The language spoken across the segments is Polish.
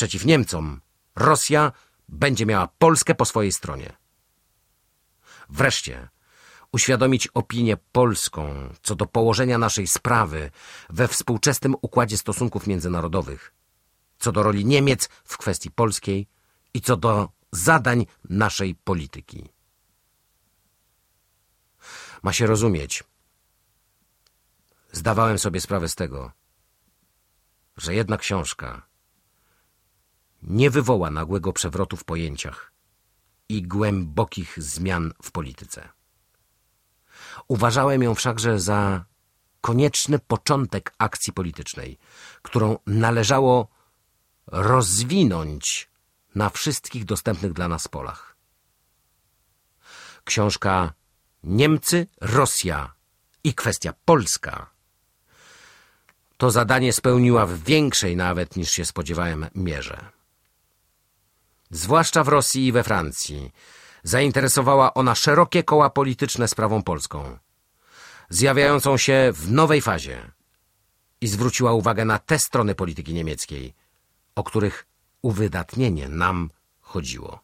przeciw Niemcom, Rosja będzie miała Polskę po swojej stronie. Wreszcie uświadomić opinię polską co do położenia naszej sprawy we współczesnym układzie stosunków międzynarodowych, co do roli Niemiec w kwestii polskiej i co do zadań naszej polityki. Ma się rozumieć. Zdawałem sobie sprawę z tego, że jedna książka nie wywoła nagłego przewrotu w pojęciach i głębokich zmian w polityce. Uważałem ją wszakże za konieczny początek akcji politycznej, którą należało rozwinąć na wszystkich dostępnych dla nas polach. Książka Niemcy, Rosja i kwestia polska to zadanie spełniła w większej nawet niż się spodziewałem mierze. Zwłaszcza w Rosji i we Francji zainteresowała ona szerokie koła polityczne sprawą polską, zjawiającą się w nowej fazie i zwróciła uwagę na te strony polityki niemieckiej, o których uwydatnienie nam chodziło.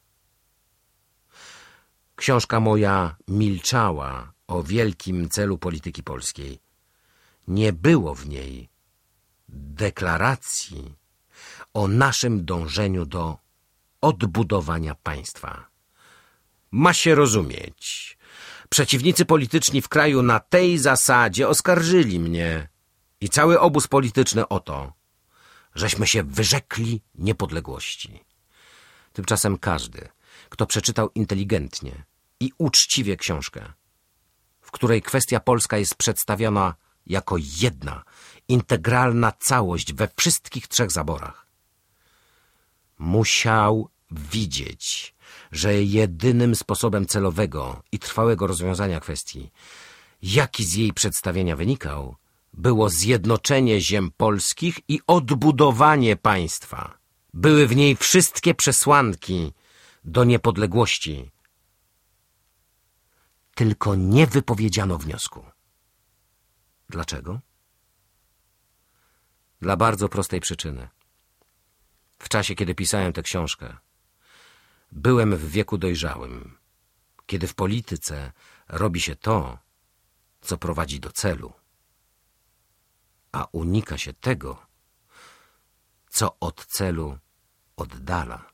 Książka moja milczała o wielkim celu polityki polskiej. Nie było w niej deklaracji o naszym dążeniu do odbudowania państwa. Ma się rozumieć. Przeciwnicy polityczni w kraju na tej zasadzie oskarżyli mnie i cały obóz polityczny o to, żeśmy się wyrzekli niepodległości. Tymczasem każdy, kto przeczytał inteligentnie i uczciwie książkę, w której kwestia polska jest przedstawiona jako jedna, integralna całość we wszystkich trzech zaborach, musiał widzieć, że jedynym sposobem celowego i trwałego rozwiązania kwestii, jaki z jej przedstawienia wynikał, było zjednoczenie ziem polskich i odbudowanie państwa. Były w niej wszystkie przesłanki do niepodległości. Tylko nie wypowiedziano wniosku. Dlaczego? Dla bardzo prostej przyczyny. W czasie, kiedy pisałem tę książkę, byłem w wieku dojrzałym, kiedy w polityce robi się to, co prowadzi do celu, a unika się tego, co od celu oddala.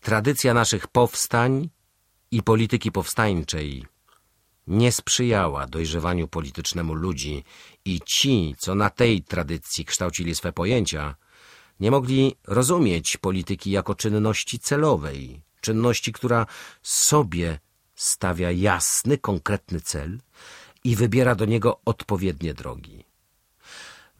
Tradycja naszych powstań i polityki powstańczej nie sprzyjała dojrzewaniu politycznemu ludzi i ci, co na tej tradycji kształcili swe pojęcia, nie mogli rozumieć polityki jako czynności celowej, czynności, która sobie stawia jasny, konkretny cel i wybiera do niego odpowiednie drogi.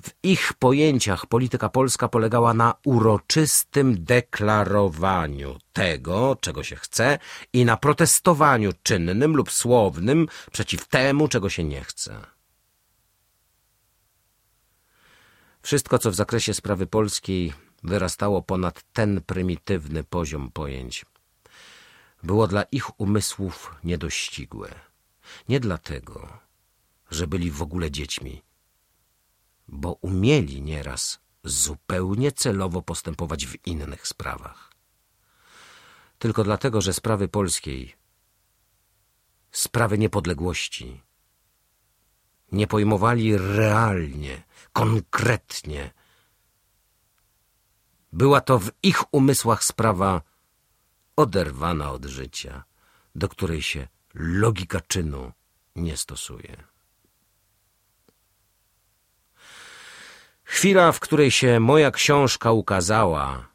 W ich pojęciach polityka polska polegała na uroczystym deklarowaniu tego, czego się chce i na protestowaniu czynnym lub słownym przeciw temu, czego się nie chce. Wszystko, co w zakresie sprawy polskiej wyrastało ponad ten prymitywny poziom pojęć, było dla ich umysłów niedościgłe. Nie dlatego, że byli w ogóle dziećmi, bo umieli nieraz zupełnie celowo postępować w innych sprawach. Tylko dlatego, że sprawy polskiej, sprawy niepodległości, nie pojmowali realnie, konkretnie. Była to w ich umysłach sprawa oderwana od życia, do której się logika czynu nie stosuje. Chwila, w której się moja książka ukazała,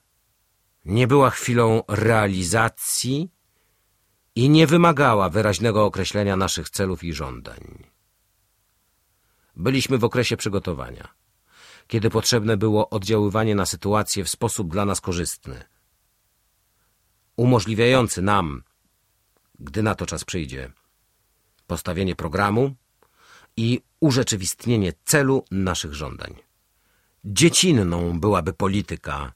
nie była chwilą realizacji i nie wymagała wyraźnego określenia naszych celów i żądań. Byliśmy w okresie przygotowania, kiedy potrzebne było oddziaływanie na sytuację w sposób dla nas korzystny, umożliwiający nam, gdy na to czas przyjdzie, postawienie programu i urzeczywistnienie celu naszych żądań. Dziecinną byłaby polityka,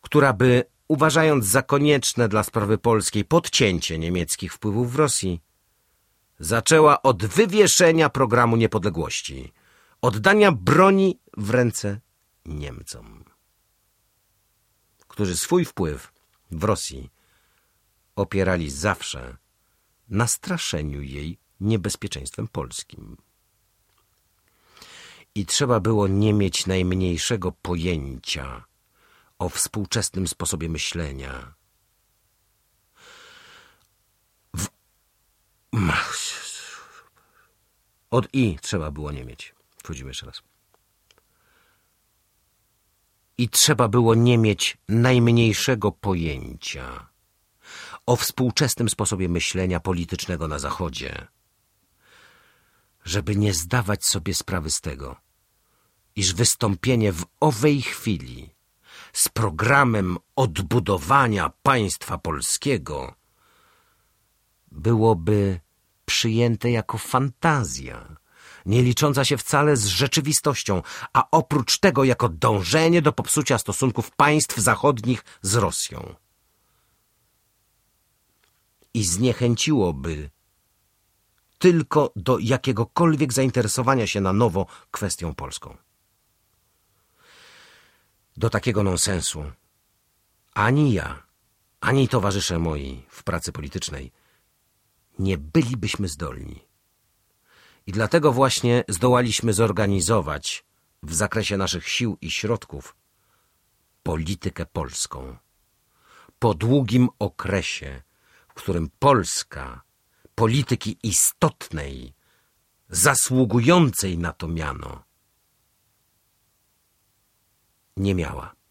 która by, uważając za konieczne dla sprawy polskiej podcięcie niemieckich wpływów w Rosji, zaczęła od wywieszenia programu niepodległości, oddania broni w ręce Niemcom, którzy swój wpływ w Rosji opierali zawsze na straszeniu jej niebezpieczeństwem polskim. I trzeba było nie mieć najmniejszego pojęcia o współczesnym sposobie myślenia. Od i trzeba było nie mieć. Wchodzimy jeszcze raz. I trzeba było nie mieć najmniejszego pojęcia o współczesnym sposobie myślenia politycznego na Zachodzie, żeby nie zdawać sobie sprawy z tego, iż wystąpienie w owej chwili z programem odbudowania państwa polskiego byłoby przyjęte jako fantazja, nie licząca się wcale z rzeczywistością, a oprócz tego jako dążenie do popsucia stosunków państw zachodnich z Rosją. I zniechęciłoby tylko do jakiegokolwiek zainteresowania się na nowo kwestią polską. Do takiego nonsensu ani ja, ani towarzysze moi w pracy politycznej nie bylibyśmy zdolni. I dlatego właśnie zdołaliśmy zorganizować w zakresie naszych sił i środków politykę polską. Po długim okresie, w którym Polska polityki istotnej, zasługującej na to miano, nie miała.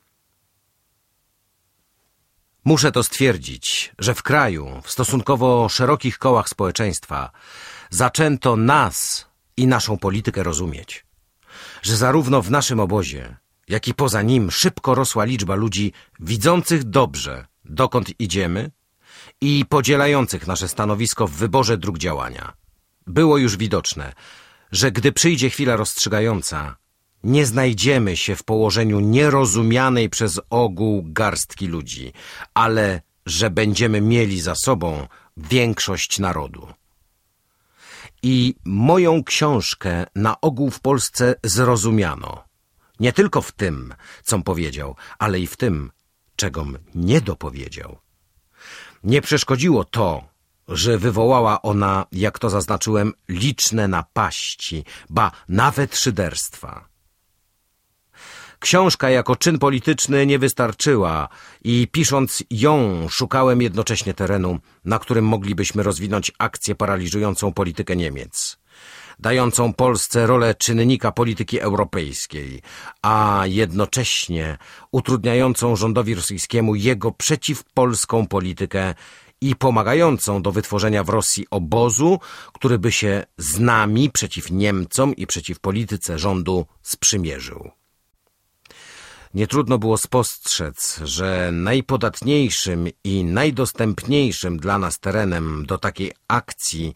Muszę to stwierdzić, że w kraju, w stosunkowo szerokich kołach społeczeństwa, zaczęto nas i naszą politykę rozumieć. Że zarówno w naszym obozie, jak i poza nim szybko rosła liczba ludzi widzących dobrze, dokąd idziemy i podzielających nasze stanowisko w wyborze dróg działania. Było już widoczne, że gdy przyjdzie chwila rozstrzygająca, nie znajdziemy się w położeniu nierozumianej przez ogół garstki ludzi, ale że będziemy mieli za sobą większość narodu. I moją książkę na ogół w Polsce zrozumiano. Nie tylko w tym, com powiedział, ale i w tym, czegom nie dopowiedział. Nie przeszkodziło to, że wywołała ona, jak to zaznaczyłem, liczne napaści, ba nawet szyderstwa. Książka jako czyn polityczny nie wystarczyła i pisząc ją szukałem jednocześnie terenu, na którym moglibyśmy rozwinąć akcję paraliżującą politykę Niemiec, dającą Polsce rolę czynnika polityki europejskiej, a jednocześnie utrudniającą rządowi rosyjskiemu jego przeciwpolską politykę i pomagającą do wytworzenia w Rosji obozu, który by się z nami przeciw Niemcom i przeciw polityce rządu sprzymierzył. Nie trudno było spostrzec, że najpodatniejszym i najdostępniejszym dla nas terenem do takiej akcji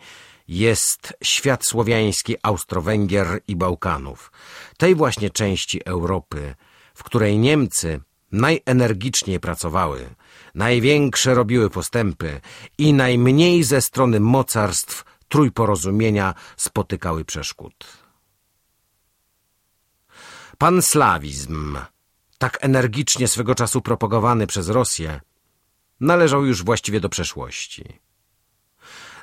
jest świat słowiański Austro-Węgier i Bałkanów, tej właśnie części Europy, w której Niemcy najenergiczniej pracowały, największe robiły postępy i najmniej ze strony mocarstw trójporozumienia spotykały przeszkód. Panslawizm tak energicznie swego czasu propagowany przez Rosję, należał już właściwie do przeszłości.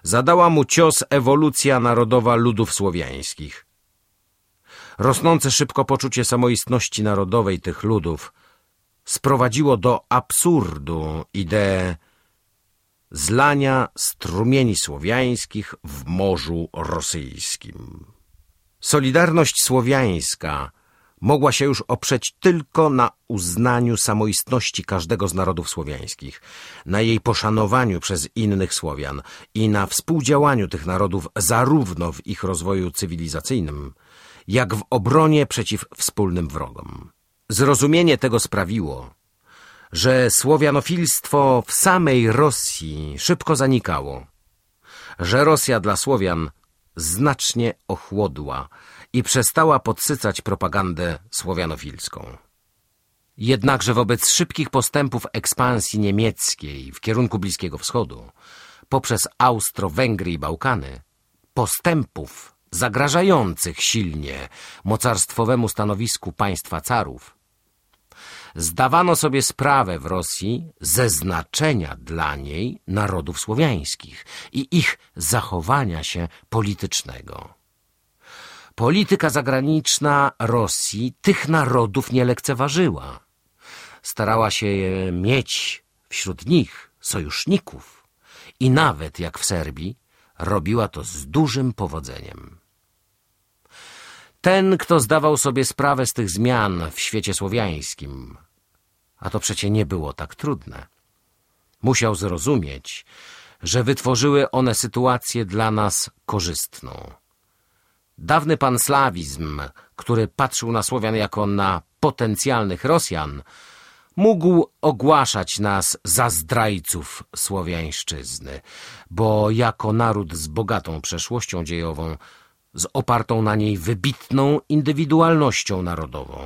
Zadała mu cios ewolucja narodowa ludów słowiańskich. Rosnące szybko poczucie samoistności narodowej tych ludów sprowadziło do absurdu ideę zlania strumieni słowiańskich w Morzu Rosyjskim. Solidarność słowiańska – mogła się już oprzeć tylko na uznaniu samoistności każdego z narodów słowiańskich, na jej poszanowaniu przez innych Słowian i na współdziałaniu tych narodów zarówno w ich rozwoju cywilizacyjnym, jak w obronie przeciw wspólnym wrogom. Zrozumienie tego sprawiło, że słowianofilstwo w samej Rosji szybko zanikało, że Rosja dla Słowian znacznie ochłodła, i przestała podsycać propagandę słowianofilską. Jednakże wobec szybkich postępów ekspansji niemieckiej w kierunku Bliskiego Wschodu, poprzez Austro-Węgry i Bałkany, postępów zagrażających silnie mocarstwowemu stanowisku państwa carów, zdawano sobie sprawę w Rosji ze znaczenia dla niej narodów słowiańskich i ich zachowania się politycznego. Polityka zagraniczna Rosji tych narodów nie lekceważyła. Starała się mieć wśród nich sojuszników i nawet, jak w Serbii, robiła to z dużym powodzeniem. Ten, kto zdawał sobie sprawę z tych zmian w świecie słowiańskim, a to przecie nie było tak trudne, musiał zrozumieć, że wytworzyły one sytuację dla nas korzystną. Dawny panslawizm, który patrzył na Słowian jako na potencjalnych Rosjan, mógł ogłaszać nas za zdrajców słowiańszczyzny, bo jako naród z bogatą przeszłością dziejową, z opartą na niej wybitną indywidualnością narodową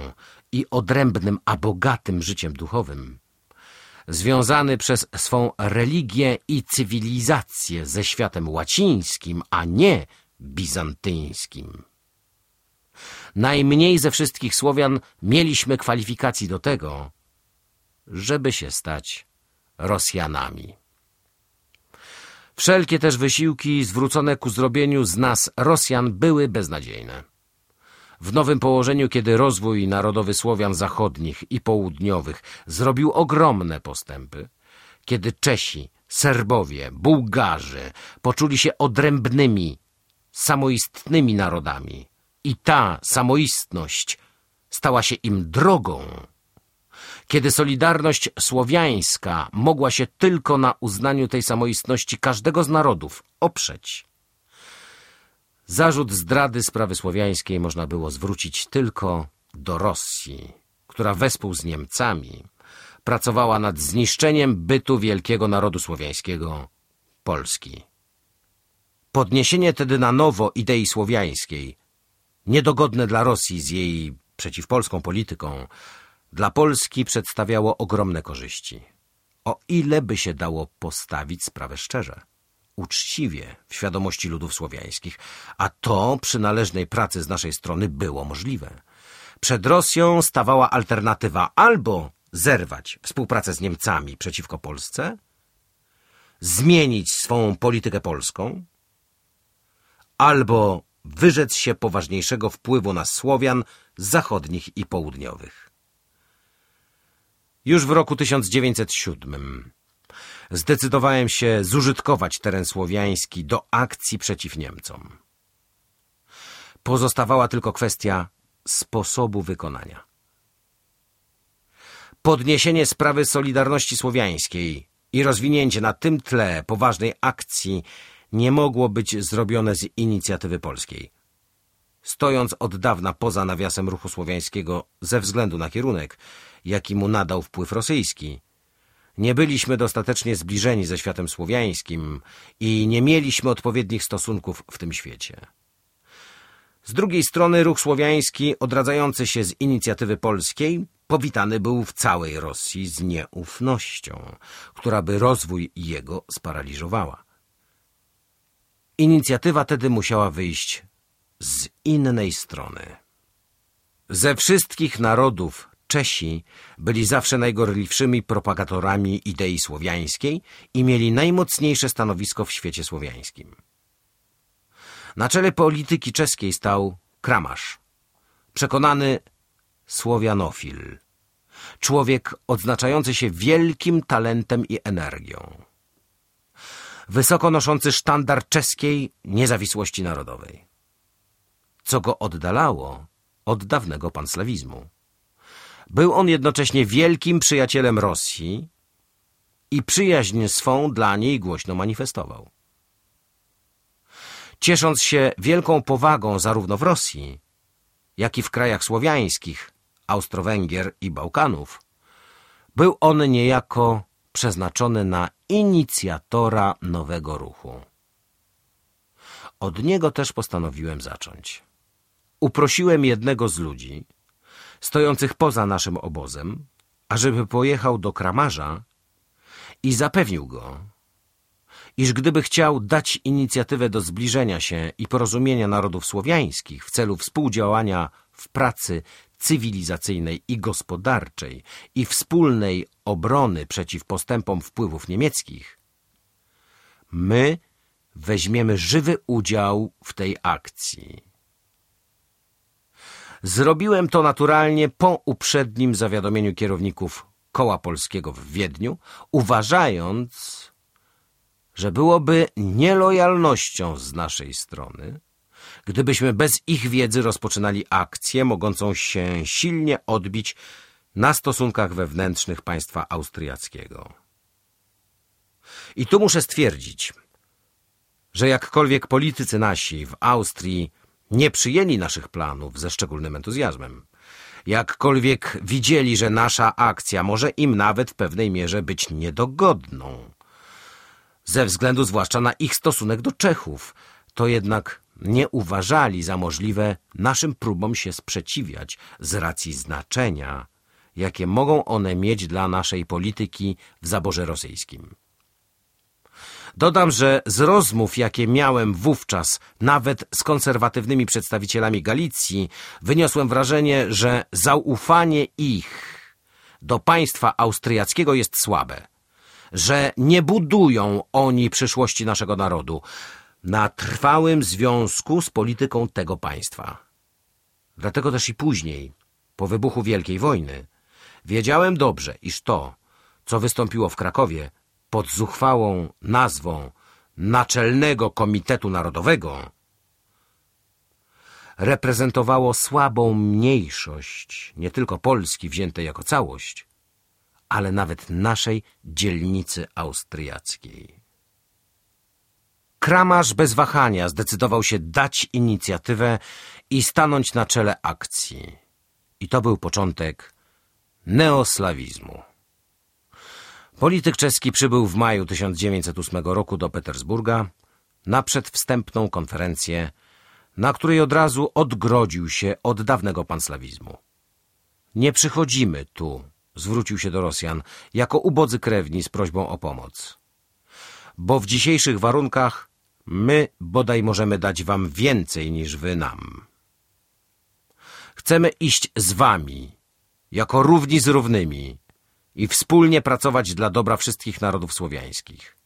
i odrębnym, a bogatym życiem duchowym, związany przez swą religię i cywilizację ze światem łacińskim, a nie bizantyńskim. Najmniej ze wszystkich Słowian mieliśmy kwalifikacji do tego, żeby się stać Rosjanami. Wszelkie też wysiłki zwrócone ku zrobieniu z nas Rosjan były beznadziejne. W nowym położeniu, kiedy rozwój narodowy Słowian zachodnich i południowych zrobił ogromne postępy, kiedy Czesi, Serbowie, Bułgarzy poczuli się odrębnymi, samoistnymi narodami i ta samoistność stała się im drogą, kiedy solidarność słowiańska mogła się tylko na uznaniu tej samoistności każdego z narodów oprzeć. Zarzut zdrady sprawy słowiańskiej można było zwrócić tylko do Rosji, która wespół z Niemcami pracowała nad zniszczeniem bytu wielkiego narodu słowiańskiego Polski. Podniesienie tedy na nowo idei słowiańskiej, niedogodne dla Rosji z jej przeciwpolską polityką, dla Polski przedstawiało ogromne korzyści. O ile by się dało postawić sprawę szczerze, uczciwie, w świadomości ludów słowiańskich, a to przy należnej pracy z naszej strony było możliwe. Przed Rosją stawała alternatywa albo zerwać współpracę z Niemcami przeciwko Polsce, zmienić swą politykę polską, albo wyrzec się poważniejszego wpływu na Słowian zachodnich i południowych. Już w roku 1907 zdecydowałem się zużytkować teren słowiański do akcji przeciw Niemcom. Pozostawała tylko kwestia sposobu wykonania. Podniesienie sprawy Solidarności Słowiańskiej i rozwinięcie na tym tle poważnej akcji nie mogło być zrobione z inicjatywy polskiej. Stojąc od dawna poza nawiasem ruchu słowiańskiego ze względu na kierunek, jaki mu nadał wpływ rosyjski, nie byliśmy dostatecznie zbliżeni ze światem słowiańskim i nie mieliśmy odpowiednich stosunków w tym świecie. Z drugiej strony ruch słowiański, odradzający się z inicjatywy polskiej, powitany był w całej Rosji z nieufnością, która by rozwój jego sparaliżowała. Inicjatywa tedy musiała wyjść z innej strony. Ze wszystkich narodów Czesi byli zawsze najgorliwszymi propagatorami idei słowiańskiej i mieli najmocniejsze stanowisko w świecie słowiańskim. Na czele polityki czeskiej stał Kramasz, przekonany słowianofil, człowiek odznaczający się wielkim talentem i energią, wysoko noszący sztandar czeskiej niezawisłości narodowej, co go oddalało od dawnego panslawizmu. Był on jednocześnie wielkim przyjacielem Rosji i przyjaźń swą dla niej głośno manifestował. Ciesząc się wielką powagą zarówno w Rosji, jak i w krajach słowiańskich, Austro-Węgier i Bałkanów, był on niejako przeznaczony na inicjatora nowego ruchu. Od niego też postanowiłem zacząć. Uprosiłem jednego z ludzi, stojących poza naszym obozem, ażeby pojechał do kramarza i zapewnił go, iż gdyby chciał dać inicjatywę do zbliżenia się i porozumienia narodów słowiańskich w celu współdziałania w pracy cywilizacyjnej i gospodarczej i wspólnej obrony przeciw postępom wpływów niemieckich, my weźmiemy żywy udział w tej akcji. Zrobiłem to naturalnie po uprzednim zawiadomieniu kierowników Koła Polskiego w Wiedniu, uważając, że byłoby nielojalnością z naszej strony, gdybyśmy bez ich wiedzy rozpoczynali akcję mogącą się silnie odbić na stosunkach wewnętrznych państwa austriackiego. I tu muszę stwierdzić, że jakkolwiek politycy nasi w Austrii nie przyjęli naszych planów ze szczególnym entuzjazmem, jakkolwiek widzieli, że nasza akcja może im nawet w pewnej mierze być niedogodną, ze względu zwłaszcza na ich stosunek do Czechów, to jednak nie uważali za możliwe naszym próbom się sprzeciwiać z racji znaczenia, jakie mogą one mieć dla naszej polityki w zaborze rosyjskim. Dodam, że z rozmów, jakie miałem wówczas nawet z konserwatywnymi przedstawicielami Galicji, wyniosłem wrażenie, że zaufanie ich do państwa austriackiego jest słabe, że nie budują oni przyszłości naszego narodu na trwałym związku z polityką tego państwa. Dlatego też i później, po wybuchu Wielkiej Wojny, wiedziałem dobrze, iż to, co wystąpiło w Krakowie, pod zuchwałą nazwą Naczelnego Komitetu Narodowego reprezentowało słabą mniejszość nie tylko Polski wziętej jako całość, ale nawet naszej dzielnicy austriackiej. Kramarz bez wahania zdecydował się dać inicjatywę i stanąć na czele akcji. I to był początek neoslawizmu. Polityk czeski przybył w maju 1908 roku do Petersburga na przedwstępną konferencję, na której od razu odgrodził się od dawnego panslawizmu. Nie przychodzimy tu, zwrócił się do Rosjan, jako ubodzy krewni z prośbą o pomoc. Bo w dzisiejszych warunkach my bodaj możemy dać wam więcej niż wy nam. Chcemy iść z wami, jako równi z równymi, i wspólnie pracować dla dobra wszystkich narodów słowiańskich.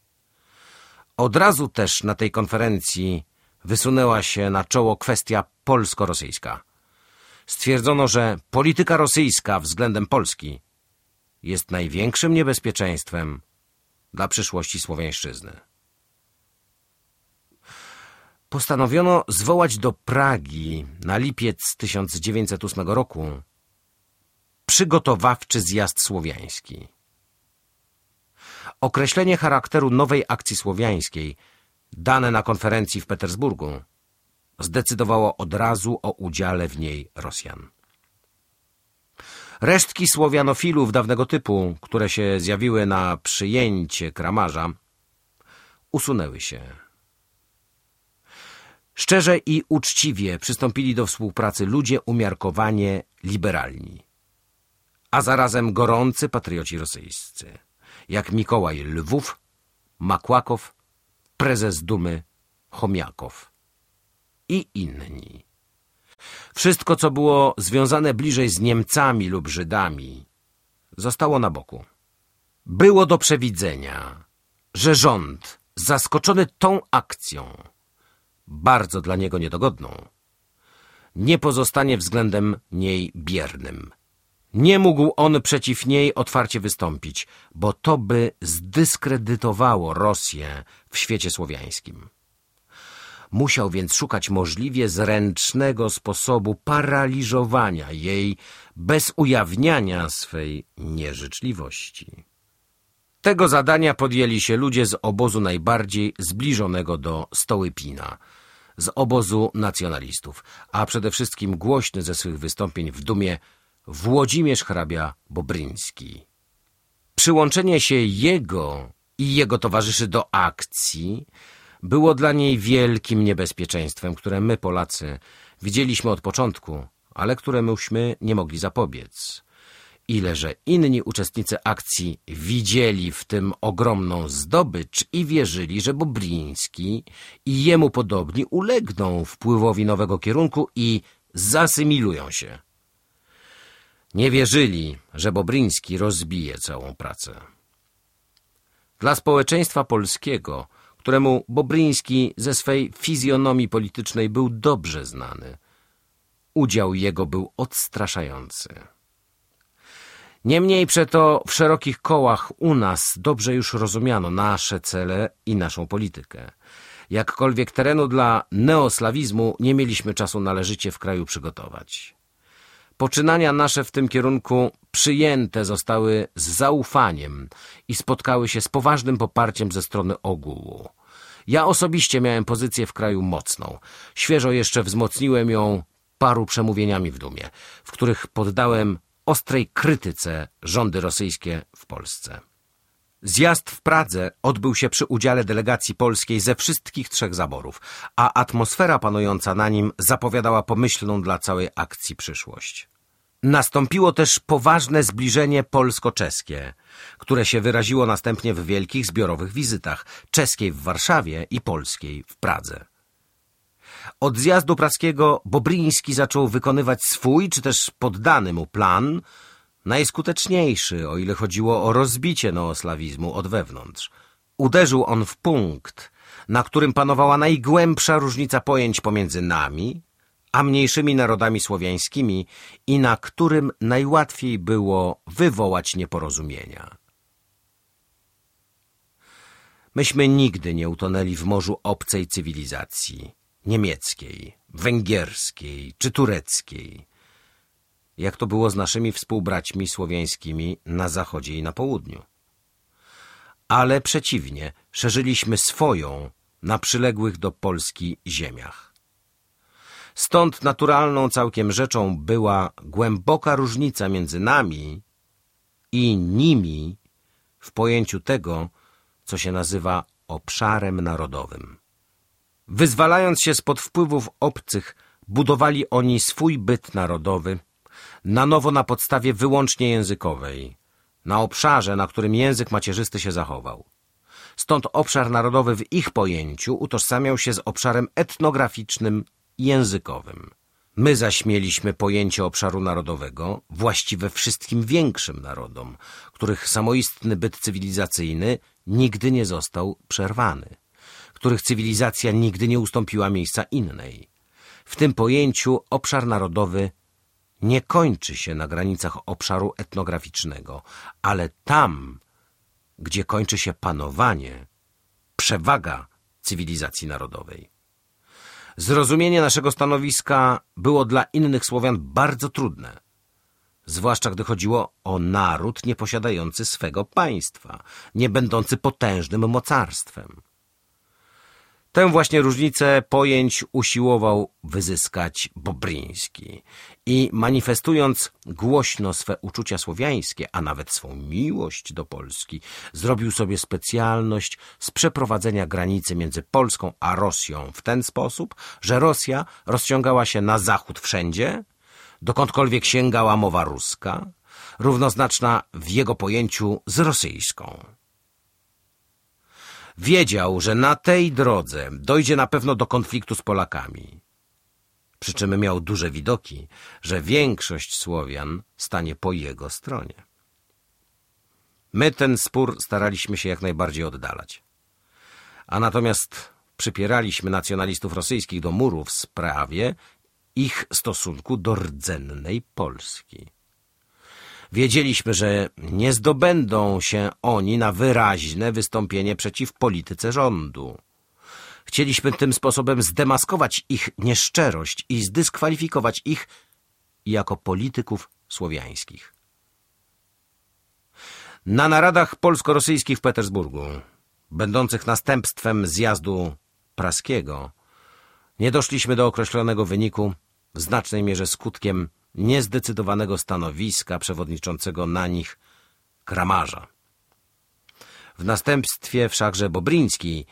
Od razu też na tej konferencji wysunęła się na czoło kwestia polsko-rosyjska. Stwierdzono, że polityka rosyjska względem Polski jest największym niebezpieczeństwem dla przyszłości Słowiańszczyzny. Postanowiono zwołać do Pragi na lipiec 1908 roku przygotowawczy zjazd słowiański. Określenie charakteru nowej akcji słowiańskiej, dane na konferencji w Petersburgu, zdecydowało od razu o udziale w niej Rosjan. Resztki słowianofilów dawnego typu, które się zjawiły na przyjęcie Kramarza, usunęły się. Szczerze i uczciwie przystąpili do współpracy ludzie umiarkowanie liberalni a zarazem gorący patrioci rosyjscy, jak Mikołaj Lwów, Makłakow, prezes Dumy Chomiakow i inni. Wszystko, co było związane bliżej z Niemcami lub Żydami, zostało na boku. Było do przewidzenia, że rząd, zaskoczony tą akcją, bardzo dla niego niedogodną, nie pozostanie względem niej biernym – nie mógł on przeciw niej otwarcie wystąpić, bo to by zdyskredytowało Rosję w świecie słowiańskim. Musiał więc szukać możliwie zręcznego sposobu paraliżowania jej bez ujawniania swej nieżyczliwości. Tego zadania podjęli się ludzie z obozu najbardziej zbliżonego do Stołypina, z obozu nacjonalistów, a przede wszystkim głośny ze swych wystąpień w dumie Włodzimierz hrabia Bobryński. Przyłączenie się jego i jego towarzyszy do akcji było dla niej wielkim niebezpieczeństwem, które my, Polacy, widzieliśmy od początku, ale które myśmy nie mogli zapobiec. Ile że inni uczestnicy akcji widzieli w tym ogromną zdobycz i wierzyli, że Bobriński i jemu podobni ulegną wpływowi nowego kierunku i zasymilują się. Nie wierzyli, że Bobriński rozbije całą pracę. Dla społeczeństwa polskiego, któremu Bobryński ze swej fizjonomii politycznej był dobrze znany, udział jego był odstraszający. Niemniej przeto w szerokich kołach u nas dobrze już rozumiano nasze cele i naszą politykę. Jakkolwiek terenu dla neoslawizmu nie mieliśmy czasu należycie w kraju przygotować. Poczynania nasze w tym kierunku przyjęte zostały z zaufaniem i spotkały się z poważnym poparciem ze strony ogółu. Ja osobiście miałem pozycję w kraju mocną. Świeżo jeszcze wzmocniłem ją paru przemówieniami w Dumie, w których poddałem ostrej krytyce rządy rosyjskie w Polsce. Zjazd w Pradze odbył się przy udziale delegacji polskiej ze wszystkich trzech zaborów, a atmosfera panująca na nim zapowiadała pomyślną dla całej akcji przyszłość. Nastąpiło też poważne zbliżenie polsko-czeskie, które się wyraziło następnie w wielkich zbiorowych wizytach czeskiej w Warszawie i polskiej w Pradze. Od zjazdu praskiego Bobriński zaczął wykonywać swój, czy też poddany mu plan, najskuteczniejszy, o ile chodziło o rozbicie neoslawizmu od wewnątrz. Uderzył on w punkt, na którym panowała najgłębsza różnica pojęć pomiędzy nami, a mniejszymi narodami słowiańskimi i na którym najłatwiej było wywołać nieporozumienia. Myśmy nigdy nie utonęli w morzu obcej cywilizacji, niemieckiej, węgierskiej czy tureckiej, jak to było z naszymi współbraćmi słowiańskimi na zachodzie i na południu. Ale przeciwnie, szerzyliśmy swoją na przyległych do Polski ziemiach. Stąd naturalną całkiem rzeczą była głęboka różnica między nami i nimi w pojęciu tego, co się nazywa obszarem narodowym. Wyzwalając się spod wpływów obcych, budowali oni swój byt narodowy, na nowo na podstawie wyłącznie językowej, na obszarze, na którym język macierzysty się zachował. Stąd obszar narodowy w ich pojęciu utożsamiał się z obszarem etnograficznym i językowym. My zaś mieliśmy pojęcie obszaru narodowego właściwe wszystkim większym narodom, których samoistny byt cywilizacyjny nigdy nie został przerwany których cywilizacja nigdy nie ustąpiła miejsca innej. W tym pojęciu obszar narodowy nie kończy się na granicach obszaru etnograficznego, ale tam, gdzie kończy się panowanie, przewaga cywilizacji narodowej. Zrozumienie naszego stanowiska było dla innych Słowian bardzo trudne, zwłaszcza gdy chodziło o naród nieposiadający swego państwa, nie będący potężnym mocarstwem. Tę właśnie różnicę pojęć usiłował wyzyskać Bobryński i manifestując głośno swe uczucia słowiańskie, a nawet swą miłość do Polski, zrobił sobie specjalność z przeprowadzenia granicy między Polską a Rosją w ten sposób, że Rosja rozciągała się na zachód wszędzie, dokądkolwiek sięgała mowa ruska, równoznaczna w jego pojęciu z rosyjską. Wiedział, że na tej drodze dojdzie na pewno do konfliktu z Polakami. Przy czym miał duże widoki, że większość Słowian stanie po jego stronie. My ten spór staraliśmy się jak najbardziej oddalać. A natomiast przypieraliśmy nacjonalistów rosyjskich do murów w sprawie ich stosunku do rdzennej Polski. Wiedzieliśmy, że nie zdobędą się oni na wyraźne wystąpienie przeciw polityce rządu. Chcieliśmy tym sposobem zdemaskować ich nieszczerość i zdyskwalifikować ich jako polityków słowiańskich. Na naradach polsko-rosyjskich w Petersburgu, będących następstwem zjazdu praskiego, nie doszliśmy do określonego wyniku, w znacznej mierze skutkiem niezdecydowanego stanowiska przewodniczącego na nich Kramarza. W następstwie wszakże Bobriński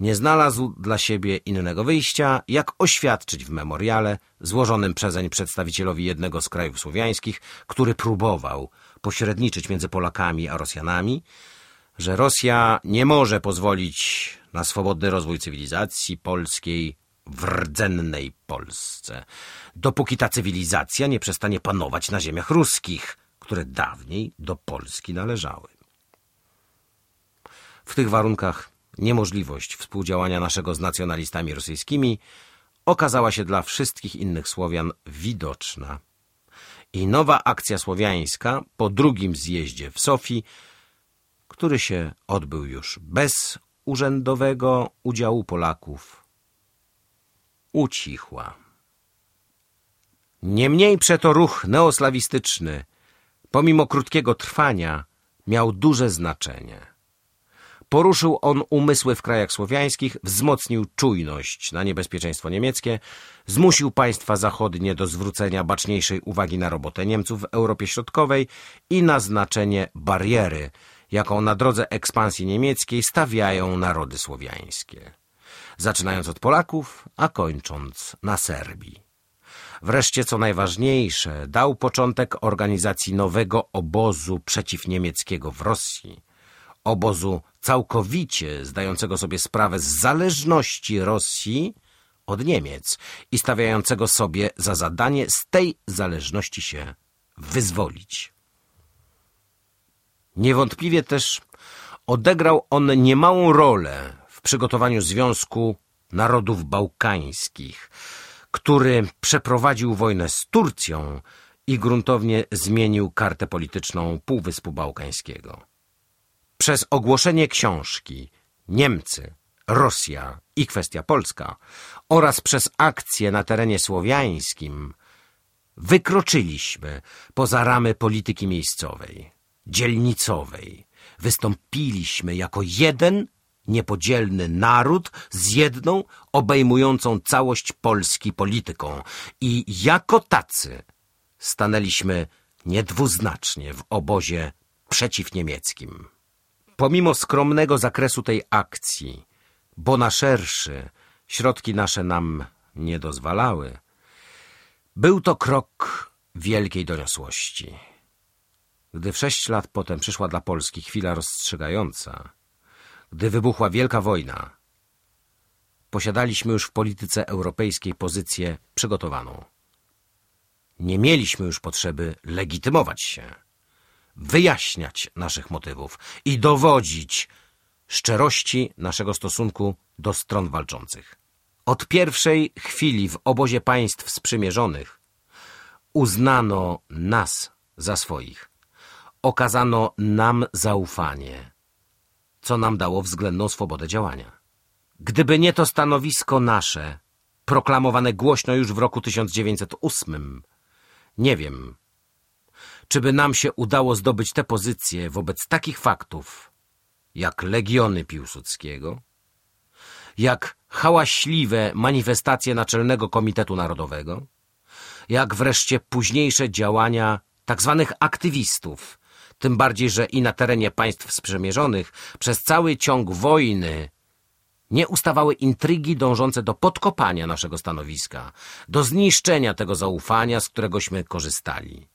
nie znalazł dla siebie innego wyjścia, jak oświadczyć w memoriale złożonym przezeń przedstawicielowi jednego z krajów słowiańskich, który próbował pośredniczyć między Polakami a Rosjanami, że Rosja nie może pozwolić na swobodny rozwój cywilizacji polskiej w rdzennej Polsce, dopóki ta cywilizacja nie przestanie panować na ziemiach ruskich, które dawniej do Polski należały. W tych warunkach niemożliwość współdziałania naszego z nacjonalistami rosyjskimi okazała się dla wszystkich innych Słowian widoczna. I nowa akcja słowiańska po drugim zjeździe w Sofii, który się odbył już bez urzędowego udziału Polaków, ucichła. Niemniej przeto ruch neoslawistyczny, pomimo krótkiego trwania, miał duże znaczenie. Poruszył on umysły w krajach słowiańskich, wzmocnił czujność na niebezpieczeństwo niemieckie, zmusił państwa zachodnie do zwrócenia baczniejszej uwagi na robotę Niemców w Europie Środkowej i na znaczenie bariery, jaką na drodze ekspansji niemieckiej stawiają narody słowiańskie. Zaczynając od Polaków, a kończąc na Serbii. Wreszcie, co najważniejsze, dał początek organizacji nowego obozu przeciwniemieckiego w Rosji – obozu całkowicie zdającego sobie sprawę z zależności Rosji od Niemiec i stawiającego sobie za zadanie z tej zależności się wyzwolić. Niewątpliwie też odegrał on niemałą rolę przygotowaniu Związku Narodów Bałkańskich, który przeprowadził wojnę z Turcją i gruntownie zmienił kartę polityczną Półwyspu Bałkańskiego. Przez ogłoszenie książki Niemcy, Rosja i kwestia polska oraz przez akcje na terenie słowiańskim wykroczyliśmy poza ramy polityki miejscowej, dzielnicowej. Wystąpiliśmy jako jeden niepodzielny naród z jedną obejmującą całość Polski polityką i jako tacy stanęliśmy niedwuznacznie w obozie przeciwniemieckim. Pomimo skromnego zakresu tej akcji, bo na szerszy środki nasze nam nie dozwalały, był to krok wielkiej doniosłości. Gdy sześć lat potem przyszła dla Polski chwila rozstrzygająca, gdy wybuchła wielka wojna, posiadaliśmy już w polityce europejskiej pozycję przygotowaną. Nie mieliśmy już potrzeby legitymować się wyjaśniać naszych motywów i dowodzić szczerości naszego stosunku do stron walczących. Od pierwszej chwili w obozie państw sprzymierzonych uznano nas za swoich. Okazano nam zaufanie, co nam dało względną swobodę działania. Gdyby nie to stanowisko nasze, proklamowane głośno już w roku 1908, nie wiem, czy by nam się udało zdobyć te pozycje wobec takich faktów, jak legiony Piłsudskiego, jak hałaśliwe manifestacje Naczelnego Komitetu Narodowego, jak wreszcie późniejsze działania tzw. Tak aktywistów, tym bardziej, że i na terenie państw sprzymierzonych przez cały ciąg wojny nie ustawały intrygi dążące do podkopania naszego stanowiska, do zniszczenia tego zaufania, z któregośmy korzystali.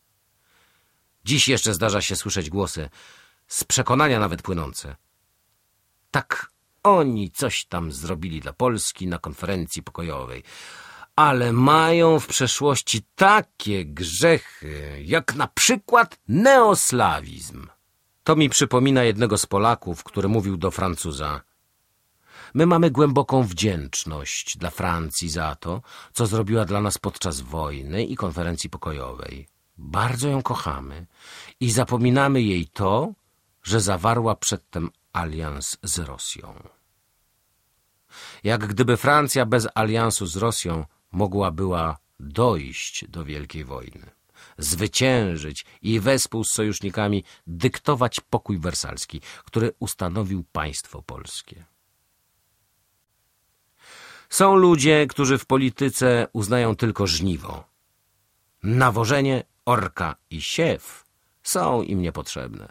Dziś jeszcze zdarza się słyszeć głosy, z przekonania nawet płynące. Tak oni coś tam zrobili dla Polski na konferencji pokojowej, ale mają w przeszłości takie grzechy, jak na przykład neoslawizm. To mi przypomina jednego z Polaków, który mówił do Francuza. My mamy głęboką wdzięczność dla Francji za to, co zrobiła dla nas podczas wojny i konferencji pokojowej. Bardzo ją kochamy i zapominamy jej to, że zawarła przedtem alians z Rosją. Jak gdyby Francja bez aliansu z Rosją mogła była dojść do Wielkiej Wojny, zwyciężyć i wespół z sojusznikami dyktować pokój wersalski, który ustanowił państwo polskie. Są ludzie, którzy w polityce uznają tylko żniwo, nawożenie orka i siew są im niepotrzebne.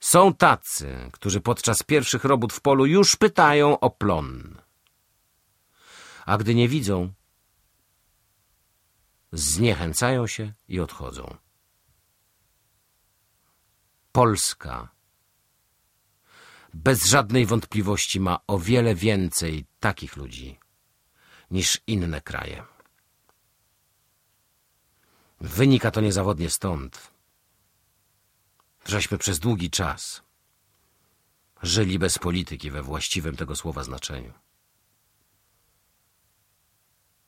Są tacy, którzy podczas pierwszych robót w polu już pytają o plon. A gdy nie widzą, zniechęcają się i odchodzą. Polska bez żadnej wątpliwości ma o wiele więcej takich ludzi niż inne kraje. Wynika to niezawodnie stąd, żeśmy przez długi czas żyli bez polityki we właściwym tego słowa znaczeniu.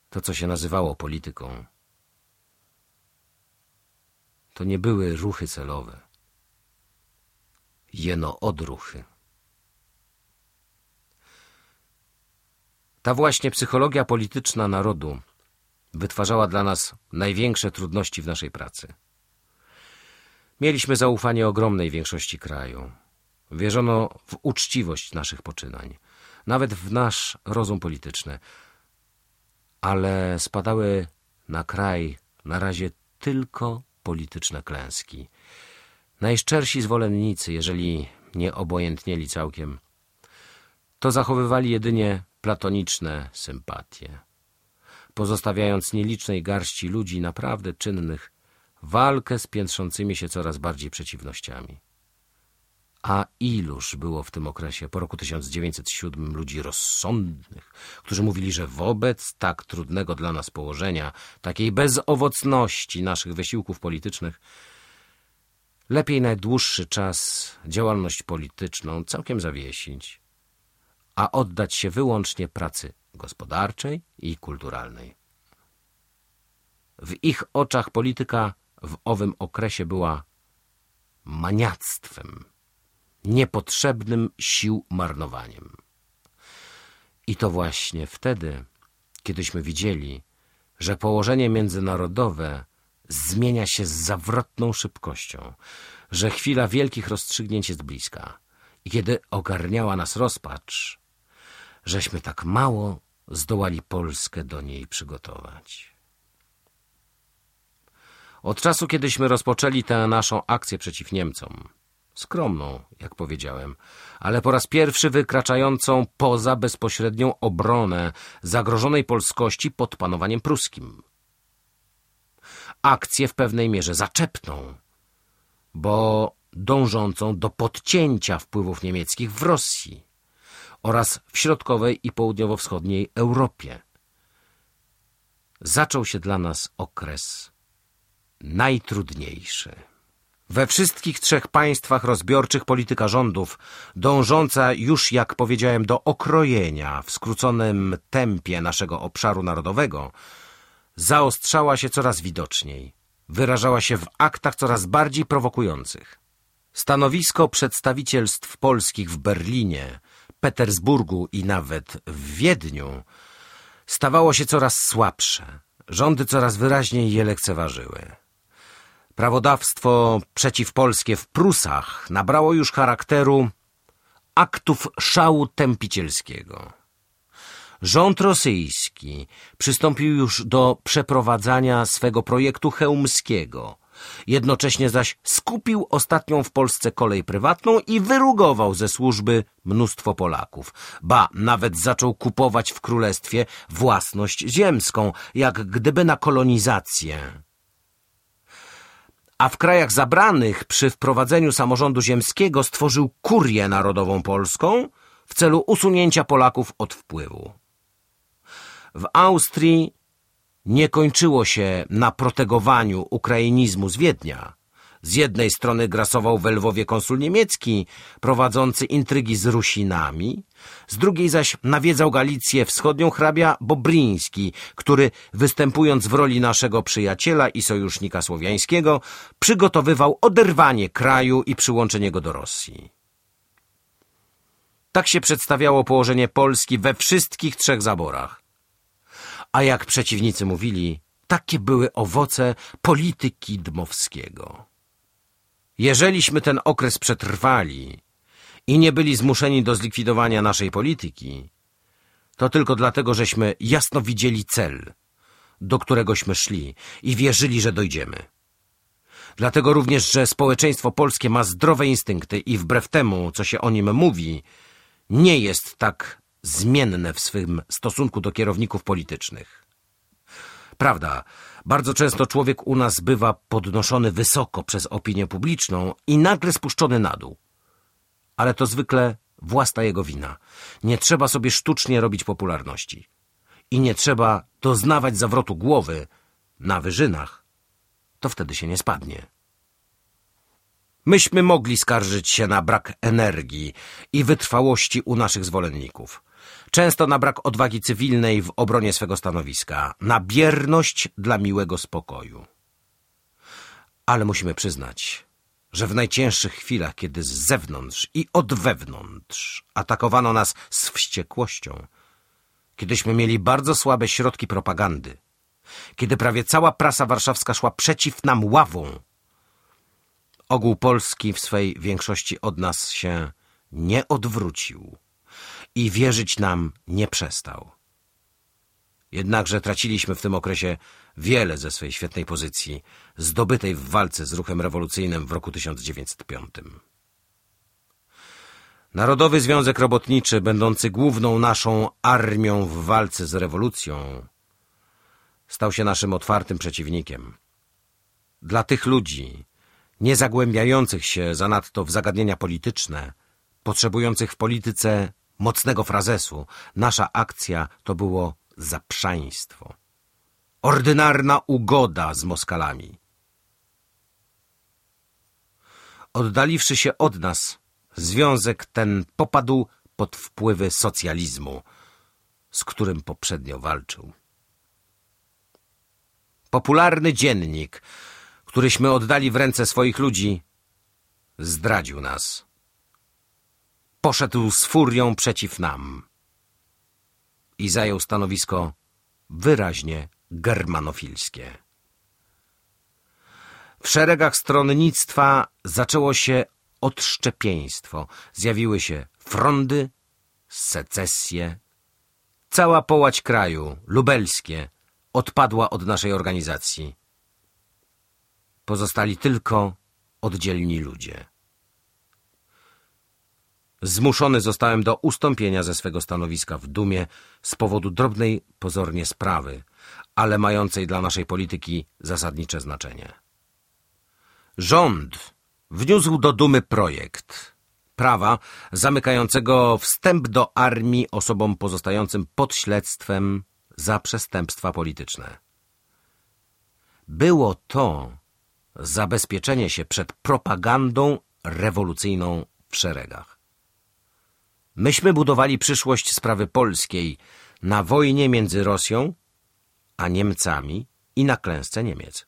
To, co się nazywało polityką, to nie były ruchy celowe, jeno odruchy. Ta właśnie psychologia polityczna narodu wytwarzała dla nas największe trudności w naszej pracy. Mieliśmy zaufanie ogromnej większości kraju. Wierzono w uczciwość naszych poczynań, nawet w nasz rozum polityczny. Ale spadały na kraj na razie tylko polityczne klęski. Najszczersi zwolennicy, jeżeli nie obojętnieli całkiem, to zachowywali jedynie platoniczne sympatie, pozostawiając nielicznej garści ludzi naprawdę czynnych walkę z piętrzącymi się coraz bardziej przeciwnościami. A iluż było w tym okresie, po roku 1907, ludzi rozsądnych, którzy mówili, że wobec tak trudnego dla nas położenia, takiej bezowocności naszych wysiłków politycznych, lepiej najdłuższy czas działalność polityczną całkiem zawiesić, a oddać się wyłącznie pracy gospodarczej i kulturalnej. W ich oczach polityka w owym okresie była maniactwem, niepotrzebnym sił marnowaniem. I to właśnie wtedy, kiedyśmy widzieli, że położenie międzynarodowe zmienia się z zawrotną szybkością, że chwila wielkich rozstrzygnięć jest bliska. I kiedy ogarniała nas rozpacz, żeśmy tak mało zdołali Polskę do niej przygotować. Od czasu, kiedyśmy rozpoczęli tę naszą akcję przeciw Niemcom, skromną, jak powiedziałem, ale po raz pierwszy wykraczającą poza bezpośrednią obronę zagrożonej polskości pod panowaniem pruskim. Akcję w pewnej mierze zaczepną, bo dążącą do podcięcia wpływów niemieckich w Rosji oraz w środkowej i południowo-wschodniej Europie. Zaczął się dla nas okres najtrudniejszy. We wszystkich trzech państwach rozbiorczych polityka rządów, dążąca już, jak powiedziałem, do okrojenia w skróconym tempie naszego obszaru narodowego, zaostrzała się coraz widoczniej, wyrażała się w aktach coraz bardziej prowokujących. Stanowisko przedstawicielstw polskich w Berlinie, Petersburgu i nawet w Wiedniu stawało się coraz słabsze. Rządy coraz wyraźniej je lekceważyły. Prawodawstwo przeciwpolskie w Prusach nabrało już charakteru aktów szału tępicielskiego. Rząd rosyjski przystąpił już do przeprowadzania swego projektu chełmskiego, jednocześnie zaś skupił ostatnią w Polsce kolej prywatną i wyrugował ze służby mnóstwo Polaków. Ba, nawet zaczął kupować w królestwie własność ziemską, jak gdyby na kolonizację a w krajach zabranych przy wprowadzeniu samorządu ziemskiego stworzył kurię narodową polską w celu usunięcia Polaków od wpływu. W Austrii nie kończyło się na protegowaniu ukrainizmu z Wiednia. Z jednej strony grasował we Lwowie konsul niemiecki, prowadzący intrygi z Rusinami, z drugiej zaś nawiedzał Galicję wschodnią hrabia Bobriński, który, występując w roli naszego przyjaciela i sojusznika słowiańskiego, przygotowywał oderwanie kraju i przyłączenie go do Rosji. Tak się przedstawiało położenie Polski we wszystkich trzech zaborach. A jak przeciwnicy mówili, takie były owoce polityki Dmowskiego. Jeżeliśmy ten okres przetrwali i nie byli zmuszeni do zlikwidowania naszej polityki, to tylko dlatego, żeśmy jasno widzieli cel, do któregośmy szli i wierzyli, że dojdziemy. Dlatego również, że społeczeństwo polskie ma zdrowe instynkty i wbrew temu, co się o nim mówi, nie jest tak zmienne w swym stosunku do kierowników politycznych. Prawda, bardzo często człowiek u nas bywa podnoszony wysoko przez opinię publiczną i nagle spuszczony na dół. Ale to zwykle własna jego wina. Nie trzeba sobie sztucznie robić popularności. I nie trzeba doznawać zawrotu głowy na wyżynach. To wtedy się nie spadnie. Myśmy mogli skarżyć się na brak energii i wytrwałości u naszych zwolenników. Często na brak odwagi cywilnej w obronie swego stanowiska, na bierność dla miłego spokoju. Ale musimy przyznać, że w najcięższych chwilach, kiedy z zewnątrz i od wewnątrz atakowano nas z wściekłością, kiedyśmy mieli bardzo słabe środki propagandy, kiedy prawie cała prasa warszawska szła przeciw nam ławą, ogół Polski w swej większości od nas się nie odwrócił i wierzyć nam nie przestał. Jednakże traciliśmy w tym okresie wiele ze swej świetnej pozycji, zdobytej w walce z ruchem rewolucyjnym w roku 1905. Narodowy Związek Robotniczy, będący główną naszą armią w walce z rewolucją, stał się naszym otwartym przeciwnikiem. Dla tych ludzi, nie zagłębiających się zanadto w zagadnienia polityczne, potrzebujących w polityce mocnego frazesu, nasza akcja to było zaprzaństwo. Ordynarna ugoda z Moskalami. Oddaliwszy się od nas, związek ten popadł pod wpływy socjalizmu, z którym poprzednio walczył. Popularny dziennik, któryśmy oddali w ręce swoich ludzi, zdradził nas. Poszedł z furią przeciw nam i zajął stanowisko wyraźnie germanofilskie. W szeregach stronnictwa zaczęło się odszczepieństwo. Zjawiły się frondy, secesje. Cała połać kraju, lubelskie, odpadła od naszej organizacji. Pozostali tylko oddzielni ludzie. Zmuszony zostałem do ustąpienia ze swego stanowiska w dumie z powodu drobnej pozornie sprawy, ale mającej dla naszej polityki zasadnicze znaczenie. Rząd wniósł do dumy projekt prawa zamykającego wstęp do armii osobom pozostającym pod śledztwem za przestępstwa polityczne. Było to zabezpieczenie się przed propagandą rewolucyjną w szeregach. Myśmy budowali przyszłość sprawy polskiej na wojnie między Rosją a Niemcami i na klęsce Niemiec.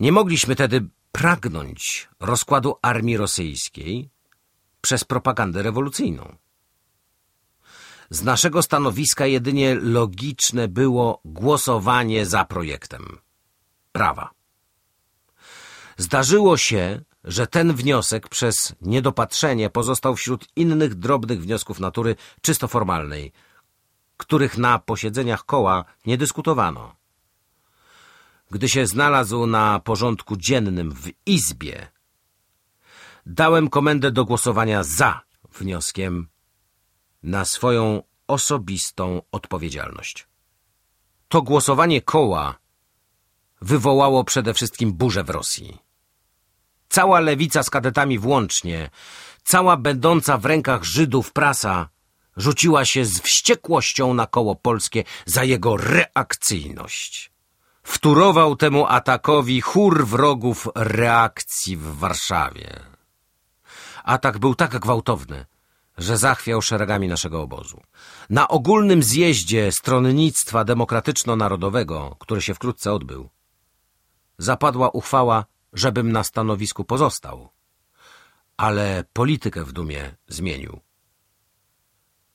Nie mogliśmy tedy pragnąć rozkładu armii rosyjskiej przez propagandę rewolucyjną. Z naszego stanowiska jedynie logiczne było głosowanie za projektem prawa. Zdarzyło się, że ten wniosek przez niedopatrzenie pozostał wśród innych drobnych wniosków natury czysto formalnej, których na posiedzeniach koła nie dyskutowano. Gdy się znalazł na porządku dziennym w Izbie, dałem komendę do głosowania za wnioskiem na swoją osobistą odpowiedzialność. To głosowanie koła wywołało przede wszystkim burzę w Rosji. Cała lewica z kadetami włącznie, cała będąca w rękach Żydów prasa rzuciła się z wściekłością na koło polskie za jego reakcyjność. Wturował temu atakowi chór wrogów reakcji w Warszawie. Atak był tak gwałtowny, że zachwiał szeregami naszego obozu. Na ogólnym zjeździe stronnictwa demokratyczno-narodowego, który się wkrótce odbył, zapadła uchwała, żebym na stanowisku pozostał, ale politykę w dumie zmienił.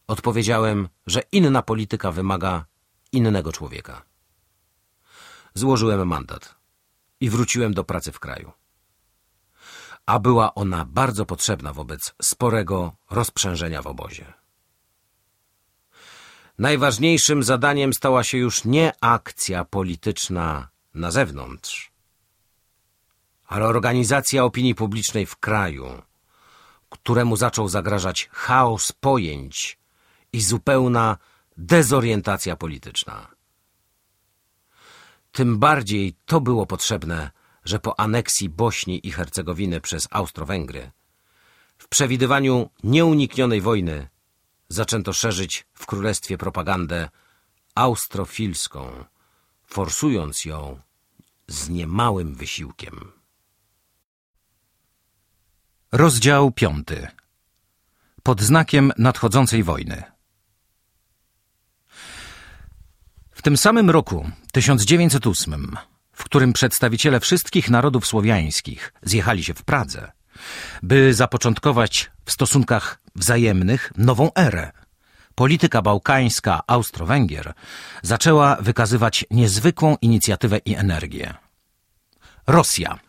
Odpowiedziałem, że inna polityka wymaga innego człowieka. Złożyłem mandat i wróciłem do pracy w kraju. A była ona bardzo potrzebna wobec sporego rozprzężenia w obozie. Najważniejszym zadaniem stała się już nie akcja polityczna na zewnątrz, ale organizacja opinii publicznej w kraju, któremu zaczął zagrażać chaos pojęć i zupełna dezorientacja polityczna. Tym bardziej to było potrzebne, że po aneksji Bośni i Hercegowiny przez Austro-Węgry, w przewidywaniu nieuniknionej wojny, zaczęto szerzyć w królestwie propagandę austrofilską, forsując ją z niemałym wysiłkiem. Rozdział piąty. Pod znakiem nadchodzącej wojny. W tym samym roku, 1908, w którym przedstawiciele wszystkich narodów słowiańskich zjechali się w Pradze, by zapoczątkować w stosunkach wzajemnych nową erę, polityka bałkańska Austro-Węgier zaczęła wykazywać niezwykłą inicjatywę i energię. Rosja,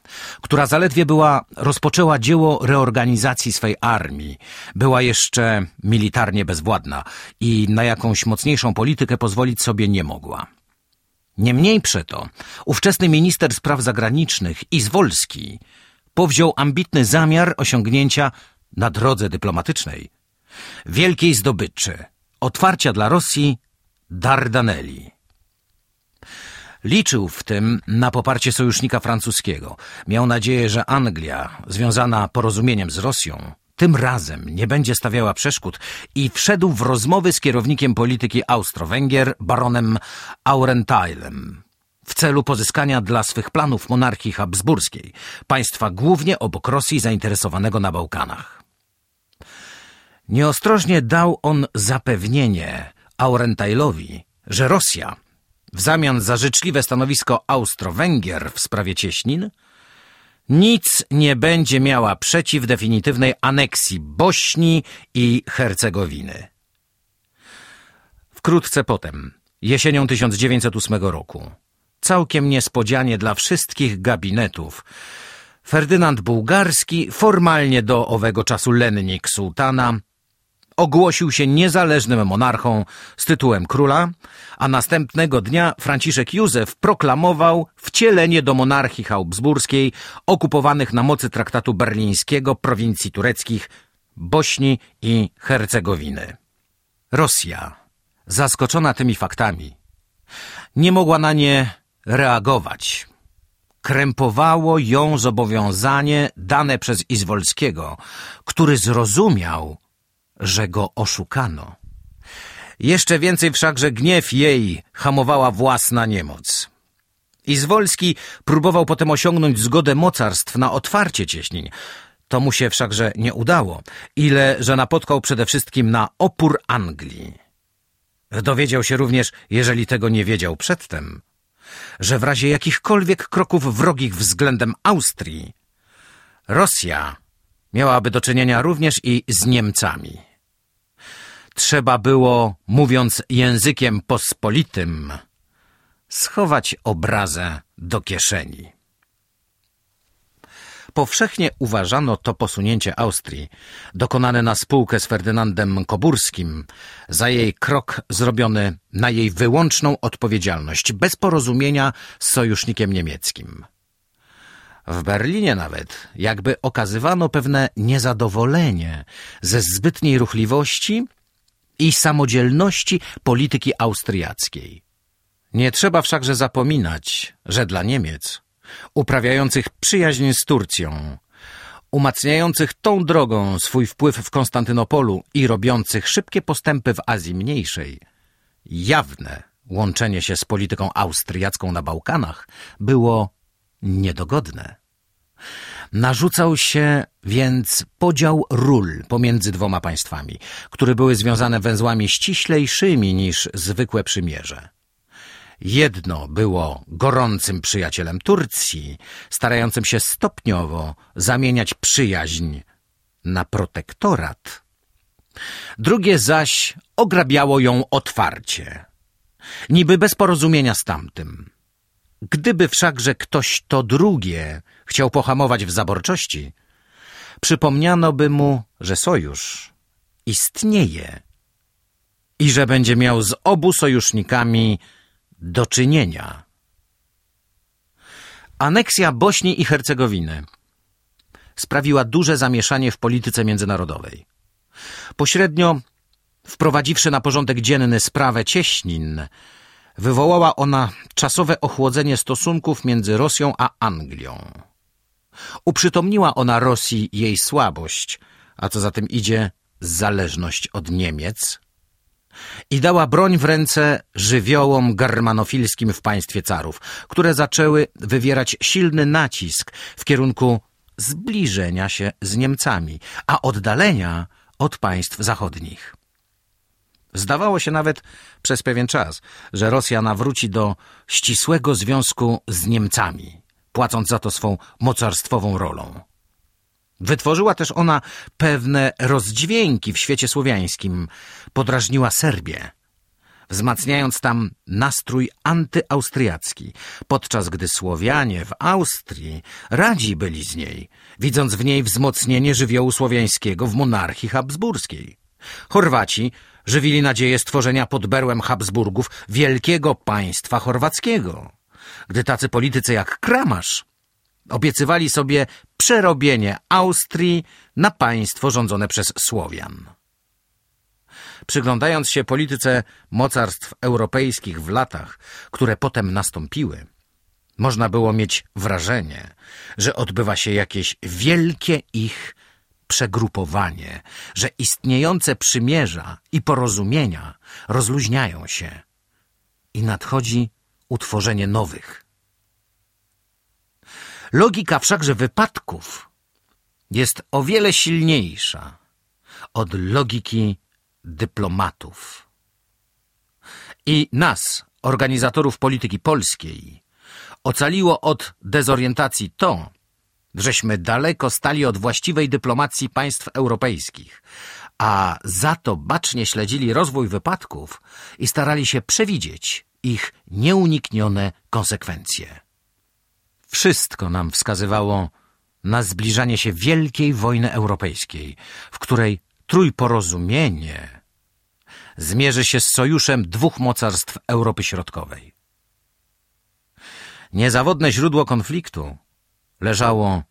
która zaledwie była, rozpoczęła dzieło reorganizacji swej armii, była jeszcze militarnie bezwładna i na jakąś mocniejszą politykę pozwolić sobie nie mogła. Niemniej przeto ówczesny minister spraw zagranicznych Izwolski powziął ambitny zamiar osiągnięcia na drodze dyplomatycznej wielkiej zdobyczy, otwarcia dla Rosji Dardaneli. Liczył w tym na poparcie sojusznika francuskiego. Miał nadzieję, że Anglia, związana porozumieniem z Rosją, tym razem nie będzie stawiała przeszkód i wszedł w rozmowy z kierownikiem polityki Austro-Węgier, baronem Aurentailem, w celu pozyskania dla swych planów monarchii habsburskiej, państwa głównie obok Rosji zainteresowanego na Bałkanach. Nieostrożnie dał on zapewnienie Aurentailowi, że Rosja w zamian za życzliwe stanowisko Austro-Węgier w sprawie cieśnin, nic nie będzie miała przeciw definitywnej aneksji Bośni i Hercegowiny. Wkrótce potem, jesienią 1908 roku, całkiem niespodzianie dla wszystkich gabinetów, Ferdynand Bułgarski, formalnie do owego czasu lennik sułtana, ogłosił się niezależnym monarchą z tytułem króla, a następnego dnia Franciszek Józef proklamował wcielenie do monarchii habsburskiej okupowanych na mocy traktatu berlińskiego prowincji tureckich Bośni i Hercegowiny. Rosja, zaskoczona tymi faktami, nie mogła na nie reagować. Krępowało ją zobowiązanie dane przez Izwolskiego, który zrozumiał, że go oszukano. Jeszcze więcej wszakże gniew jej hamowała własna niemoc. Izwolski próbował potem osiągnąć zgodę mocarstw na otwarcie cieśniń. To mu się wszakże nie udało, ile że napotkał przede wszystkim na opór Anglii. Dowiedział się również, jeżeli tego nie wiedział przedtem, że w razie jakichkolwiek kroków wrogich względem Austrii, Rosja miałaby do czynienia również i z Niemcami trzeba było, mówiąc językiem pospolitym, schować obrazę do kieszeni. Powszechnie uważano to posunięcie Austrii, dokonane na spółkę z Ferdynandem Koburskim, za jej krok zrobiony na jej wyłączną odpowiedzialność, bez porozumienia z sojusznikiem niemieckim. W Berlinie nawet jakby okazywano pewne niezadowolenie ze zbytniej ruchliwości i samodzielności polityki austriackiej. Nie trzeba wszakże zapominać, że dla Niemiec, uprawiających przyjaźń z Turcją, umacniających tą drogą swój wpływ w Konstantynopolu i robiących szybkie postępy w Azji Mniejszej, jawne łączenie się z polityką austriacką na Bałkanach było niedogodne. Narzucał się więc podział ról pomiędzy dwoma państwami, które były związane węzłami ściślejszymi niż zwykłe przymierze. Jedno było gorącym przyjacielem Turcji, starającym się stopniowo zamieniać przyjaźń na protektorat. Drugie zaś ograbiało ją otwarcie, niby bez porozumienia z tamtym. Gdyby wszakże ktoś to drugie chciał pohamować w zaborczości, przypomniano by mu, że sojusz istnieje i że będzie miał z obu sojusznikami do czynienia. Aneksja Bośni i Hercegowiny sprawiła duże zamieszanie w polityce międzynarodowej. Pośrednio wprowadziwszy na porządek dzienny sprawę cieśnin, wywołała ona czasowe ochłodzenie stosunków między Rosją a Anglią. Uprzytomniła ona Rosji jej słabość, a co za tym idzie zależność od Niemiec i dała broń w ręce żywiołom germanofilskim w państwie carów, które zaczęły wywierać silny nacisk w kierunku zbliżenia się z Niemcami, a oddalenia od państw zachodnich. Zdawało się nawet przez pewien czas, że Rosja nawróci do ścisłego związku z Niemcami, płacąc za to swą mocarstwową rolą. Wytworzyła też ona pewne rozdźwięki w świecie słowiańskim, podrażniła Serbię, wzmacniając tam nastrój antyaustriacki, podczas gdy Słowianie w Austrii radzi byli z niej, widząc w niej wzmocnienie żywiołu słowiańskiego w monarchii habsburskiej. Chorwaci żywili nadzieję stworzenia pod berłem Habsburgów wielkiego państwa chorwackiego, gdy tacy politycy jak Kramasz obiecywali sobie przerobienie Austrii na państwo rządzone przez Słowian. Przyglądając się polityce mocarstw europejskich w latach, które potem nastąpiły, można było mieć wrażenie, że odbywa się jakieś wielkie ich przegrupowanie, że istniejące przymierza i porozumienia rozluźniają się i nadchodzi utworzenie nowych. Logika wszakże wypadków jest o wiele silniejsza od logiki dyplomatów. I nas, organizatorów polityki polskiej, ocaliło od dezorientacji to, żeśmy daleko stali od właściwej dyplomacji państw europejskich, a za to bacznie śledzili rozwój wypadków i starali się przewidzieć ich nieuniknione konsekwencje. Wszystko nam wskazywało na zbliżanie się wielkiej wojny europejskiej, w której trójporozumienie zmierzy się z sojuszem dwóch mocarstw Europy Środkowej. Niezawodne źródło konfliktu leżało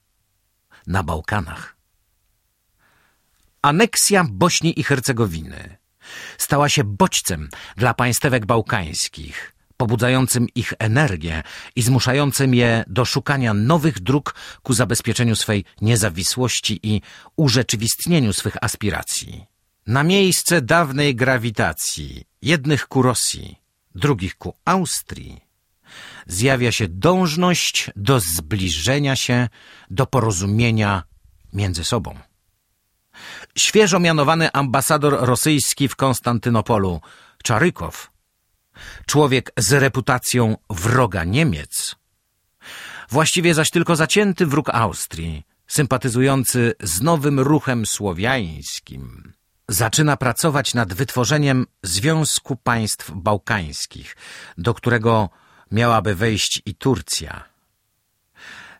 na Bałkanach. Aneksja Bośni i Hercegowiny stała się bodźcem dla państewek bałkańskich, pobudzającym ich energię i zmuszającym je do szukania nowych dróg ku zabezpieczeniu swej niezawisłości i urzeczywistnieniu swych aspiracji. Na miejsce dawnej grawitacji, jednych ku Rosji, drugich ku Austrii, zjawia się dążność do zbliżenia się, do porozumienia między sobą. Świeżo mianowany ambasador rosyjski w Konstantynopolu, Czarykow, człowiek z reputacją wroga Niemiec, właściwie zaś tylko zacięty wróg Austrii, sympatyzujący z nowym ruchem słowiańskim, zaczyna pracować nad wytworzeniem Związku Państw Bałkańskich, do którego miałaby wejść i Turcja.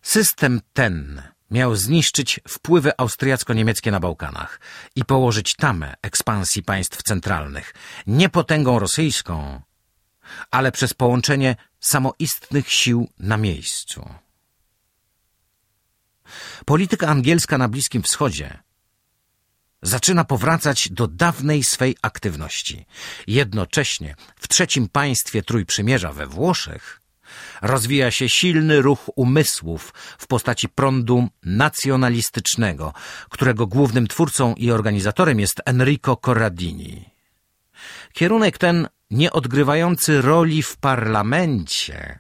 System ten miał zniszczyć wpływy austriacko-niemieckie na Bałkanach i położyć tamę ekspansji państw centralnych, nie potęgą rosyjską, ale przez połączenie samoistnych sił na miejscu. Polityka angielska na Bliskim Wschodzie zaczyna powracać do dawnej swej aktywności. Jednocześnie w trzecim państwie Trójprzymierza we Włoszech rozwija się silny ruch umysłów w postaci prądu nacjonalistycznego, którego głównym twórcą i organizatorem jest Enrico Corradini. Kierunek ten, nie odgrywający roli w parlamencie,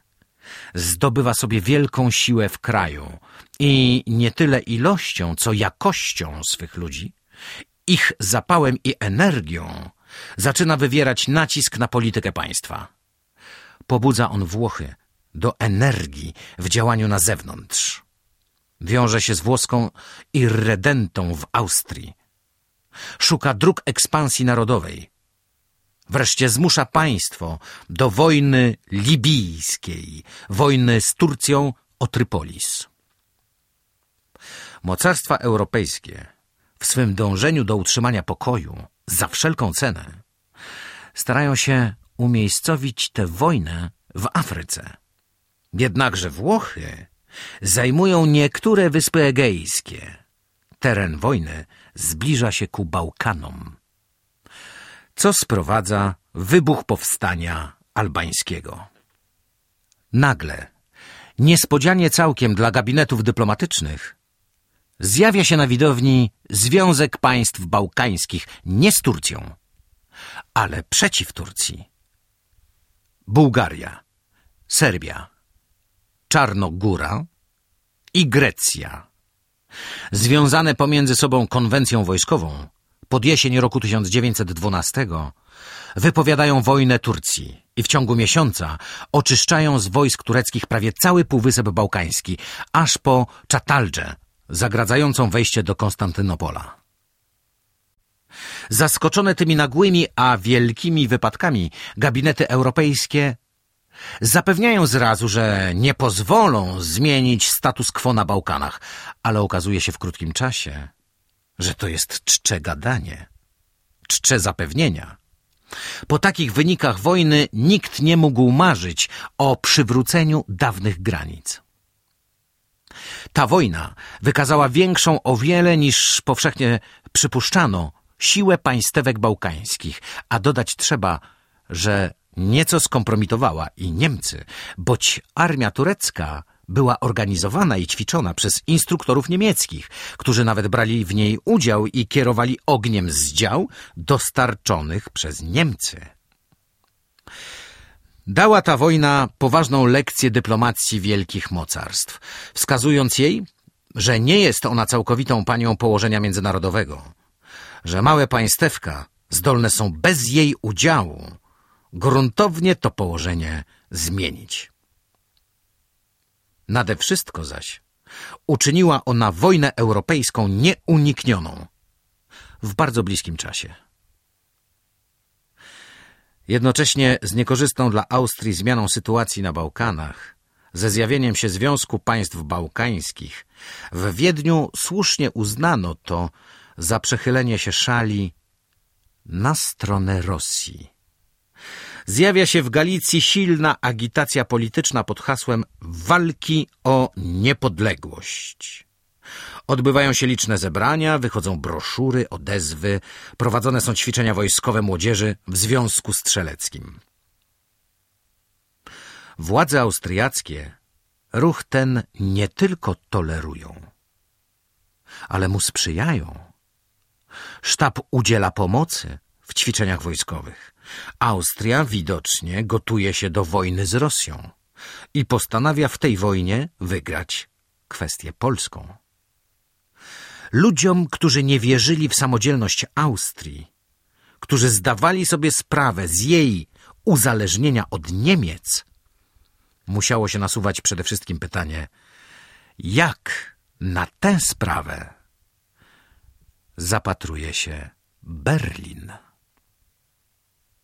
zdobywa sobie wielką siłę w kraju i nie tyle ilością, co jakością swych ludzi, ich zapałem i energią zaczyna wywierać nacisk na politykę państwa. Pobudza on Włochy do energii w działaniu na zewnątrz. Wiąże się z włoską irredentą w Austrii. Szuka dróg ekspansji narodowej. Wreszcie zmusza państwo do wojny libijskiej, wojny z Turcją o Trypolis. Mocarstwa europejskie w swym dążeniu do utrzymania pokoju za wszelką cenę starają się umiejscowić tę wojnę w Afryce. Jednakże Włochy zajmują niektóre wyspy egejskie. Teren wojny zbliża się ku Bałkanom, co sprowadza wybuch powstania albańskiego. Nagle, niespodzianie całkiem dla gabinetów dyplomatycznych, zjawia się na widowni Związek Państw Bałkańskich nie z Turcją, ale przeciw Turcji. Bułgaria, Serbia, Czarnogóra i Grecja. Związane pomiędzy sobą konwencją wojskową pod jesień roku 1912 wypowiadają wojnę Turcji i w ciągu miesiąca oczyszczają z wojsk tureckich prawie cały Półwysep Bałkański, aż po Czataldże, zagradzającą wejście do Konstantynopola. Zaskoczone tymi nagłymi, a wielkimi wypadkami, gabinety europejskie zapewniają zrazu, że nie pozwolą zmienić status quo na Bałkanach, ale okazuje się w krótkim czasie, że to jest czcze gadanie, czcze zapewnienia. Po takich wynikach wojny nikt nie mógł marzyć o przywróceniu dawnych granic. Ta wojna wykazała większą o wiele niż powszechnie przypuszczano siłę państewek bałkańskich, a dodać trzeba, że nieco skompromitowała i Niemcy, boć armia turecka była organizowana i ćwiczona przez instruktorów niemieckich, którzy nawet brali w niej udział i kierowali ogniem z dział dostarczonych przez Niemcy. Dała ta wojna poważną lekcję dyplomacji wielkich mocarstw, wskazując jej, że nie jest ona całkowitą panią położenia międzynarodowego, że małe państewka zdolne są bez jej udziału gruntownie to położenie zmienić. Nade wszystko zaś uczyniła ona wojnę europejską nieuniknioną w bardzo bliskim czasie. Jednocześnie z niekorzystną dla Austrii zmianą sytuacji na Bałkanach, ze zjawieniem się Związku Państw Bałkańskich, w Wiedniu słusznie uznano to za przechylenie się szali na stronę Rosji. Zjawia się w Galicji silna agitacja polityczna pod hasłem walki o niepodległość. Odbywają się liczne zebrania, wychodzą broszury, odezwy, prowadzone są ćwiczenia wojskowe młodzieży w Związku Strzeleckim. Władze austriackie ruch ten nie tylko tolerują, ale mu sprzyjają. Sztab udziela pomocy w ćwiczeniach wojskowych. Austria widocznie gotuje się do wojny z Rosją i postanawia w tej wojnie wygrać kwestię polską. Ludziom, którzy nie wierzyli w samodzielność Austrii, którzy zdawali sobie sprawę z jej uzależnienia od Niemiec, musiało się nasuwać przede wszystkim pytanie, jak na tę sprawę zapatruje się Berlin.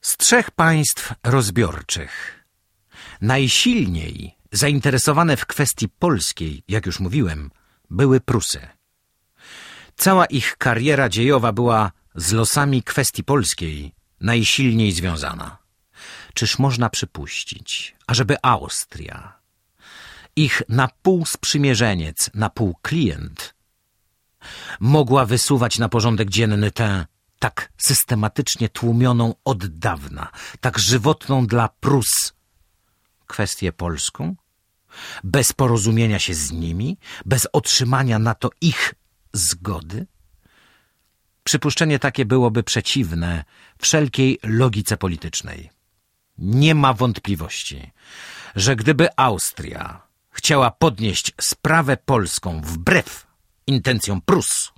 Z trzech państw rozbiorczych najsilniej zainteresowane w kwestii polskiej, jak już mówiłem, były Prusy. Cała ich kariera dziejowa była z losami kwestii polskiej najsilniej związana. Czyż można przypuścić, ażeby Austria, ich na pół sprzymierzeniec, na pół klient, mogła wysuwać na porządek dzienny tę tak systematycznie tłumioną od dawna, tak żywotną dla Prus kwestię polską? Bez porozumienia się z nimi? Bez otrzymania na to ich zgody? Przypuszczenie takie byłoby przeciwne wszelkiej logice politycznej. Nie ma wątpliwości, że gdyby Austria chciała podnieść sprawę polską wbrew intencjom Prus,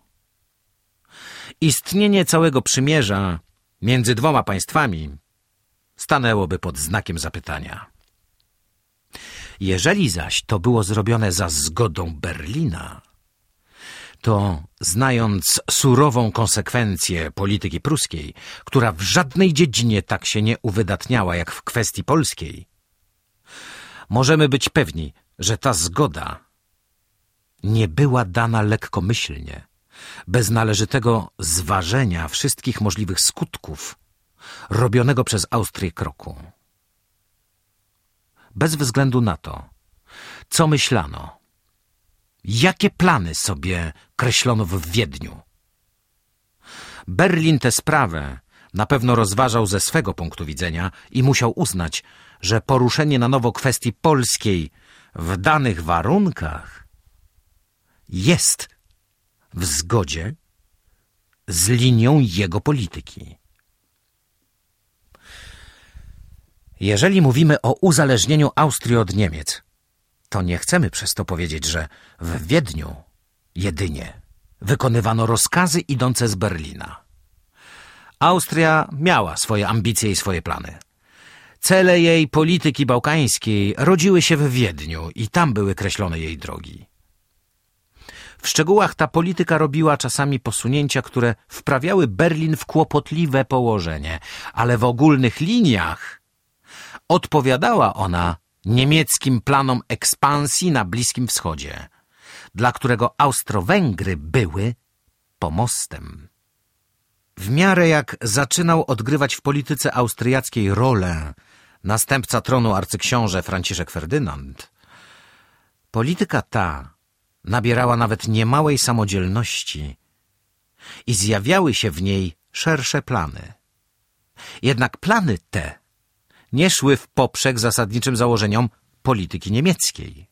istnienie całego przymierza między dwoma państwami stanęłoby pod znakiem zapytania. Jeżeli zaś to było zrobione za zgodą Berlina, to znając surową konsekwencję polityki pruskiej, która w żadnej dziedzinie tak się nie uwydatniała jak w kwestii polskiej, możemy być pewni, że ta zgoda nie była dana lekkomyślnie, bez należytego zważenia wszystkich możliwych skutków robionego przez Austrię kroku. Bez względu na to, co myślano jakie plany sobie kreślono w Wiedniu. Berlin tę sprawę na pewno rozważał ze swego punktu widzenia i musiał uznać, że poruszenie na nowo kwestii polskiej w danych warunkach jest w zgodzie z linią jego polityki. Jeżeli mówimy o uzależnieniu Austrii od Niemiec, to nie chcemy przez to powiedzieć, że w Wiedniu jedynie wykonywano rozkazy idące z Berlina. Austria miała swoje ambicje i swoje plany. Cele jej polityki bałkańskiej rodziły się w Wiedniu i tam były kreślone jej drogi. W szczegółach ta polityka robiła czasami posunięcia, które wprawiały Berlin w kłopotliwe położenie, ale w ogólnych liniach odpowiadała ona niemieckim planom ekspansji na Bliskim Wschodzie, dla którego Austro-Węgry były pomostem. W miarę jak zaczynał odgrywać w polityce austriackiej rolę następca tronu arcyksiąże Franciszek Ferdynand, polityka ta nabierała nawet niemałej samodzielności i zjawiały się w niej szersze plany. Jednak plany te nie szły w poprzek zasadniczym założeniom polityki niemieckiej.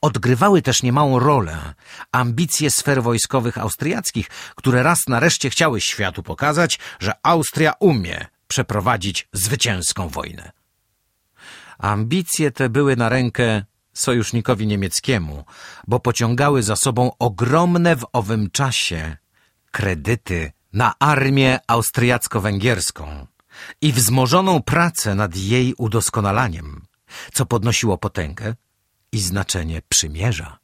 Odgrywały też niemałą rolę ambicje sfer wojskowych austriackich, które raz nareszcie chciały światu pokazać, że Austria umie przeprowadzić zwycięską wojnę. Ambicje te były na rękę sojusznikowi niemieckiemu, bo pociągały za sobą ogromne w owym czasie kredyty na armię austriacko-węgierską i wzmożoną pracę nad jej udoskonalaniem, co podnosiło potęgę i znaczenie przymierza.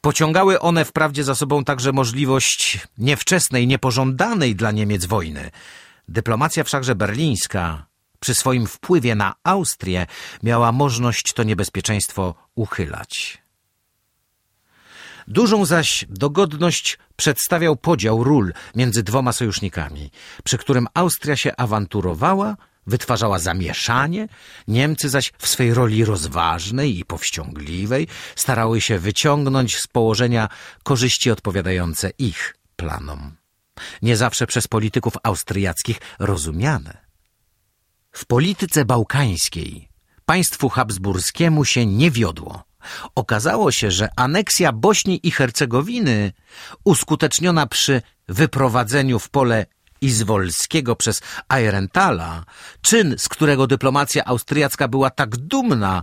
Pociągały one wprawdzie za sobą także możliwość niewczesnej, niepożądanej dla Niemiec wojny. Dyplomacja wszakże berlińska przy swoim wpływie na Austrię miała możność to niebezpieczeństwo uchylać. Dużą zaś dogodność przedstawiał podział ról między dwoma sojusznikami, przy którym Austria się awanturowała, wytwarzała zamieszanie, Niemcy zaś w swej roli rozważnej i powściągliwej starały się wyciągnąć z położenia korzyści odpowiadające ich planom. Nie zawsze przez polityków austriackich rozumiane. W polityce bałkańskiej państwu habsburskiemu się nie wiodło. Okazało się, że aneksja Bośni i Hercegowiny, uskuteczniona przy wyprowadzeniu w pole Izwolskiego przez Aerentala, czyn, z którego dyplomacja austriacka była tak dumna,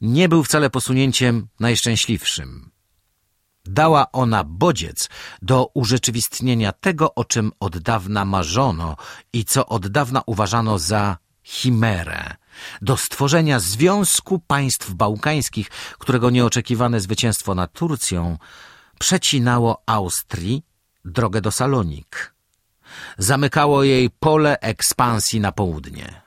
nie był wcale posunięciem najszczęśliwszym. Dała ona bodziec do urzeczywistnienia tego, o czym od dawna marzono i co od dawna uważano za chimerę, do stworzenia Związku Państw Bałkańskich, którego nieoczekiwane zwycięstwo nad Turcją przecinało Austrii drogę do Salonik. Zamykało jej pole ekspansji na południe.